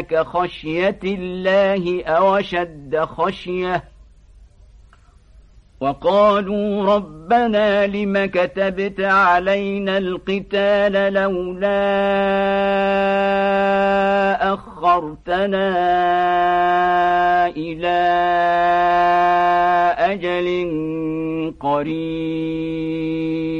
كخشية الله أوشد خشية. وقالوا ربنا لم كتبت علينا القتال لولا أخرتنا إلى أجل قريب.